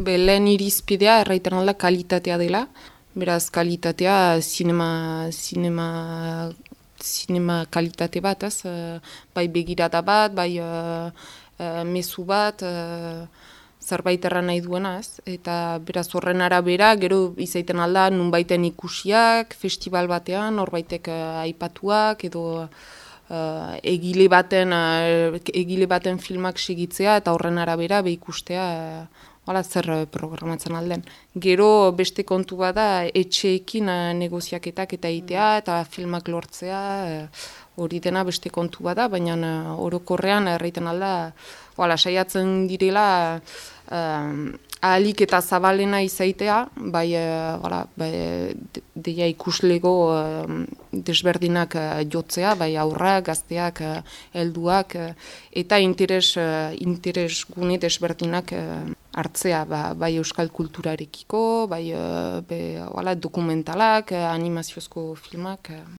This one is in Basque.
Be, lehen irizpidea erraiten alda kalitatea dela. Beraz, kalitatea, sinema, sinema, sinema kalitate bat, ez? Uh, bai begirada bat, bai uh, uh, mezu bat, uh, zerbait erran nahi duena, ez? Eta beraz horren arabera, gero izaiten alda, nun baiten ikusiak, festival batean, horbaitek uh, aipatuak, edo uh, egile baten uh, egile baten filmak segitzea eta horren arabera be ikustea uh, zer uh, programatzen alden. Gero beste kontu bada etxeekin uh, negoziaketak eta egitea mm. eta filmak lortzea hori dena beste kontu bada, baina orokorrean erraiten alda hala saiatzen direla ahalik eta zabalena izaitea, bai, e, bai deia ikuslego desberdinak jotzea, bai aurra, gazteak, helduak eta interes, interes gune desberdinak hartzea, ba, bai euskal kulturarekiko, bai be, wala, dokumentalak, animaziozko filmak.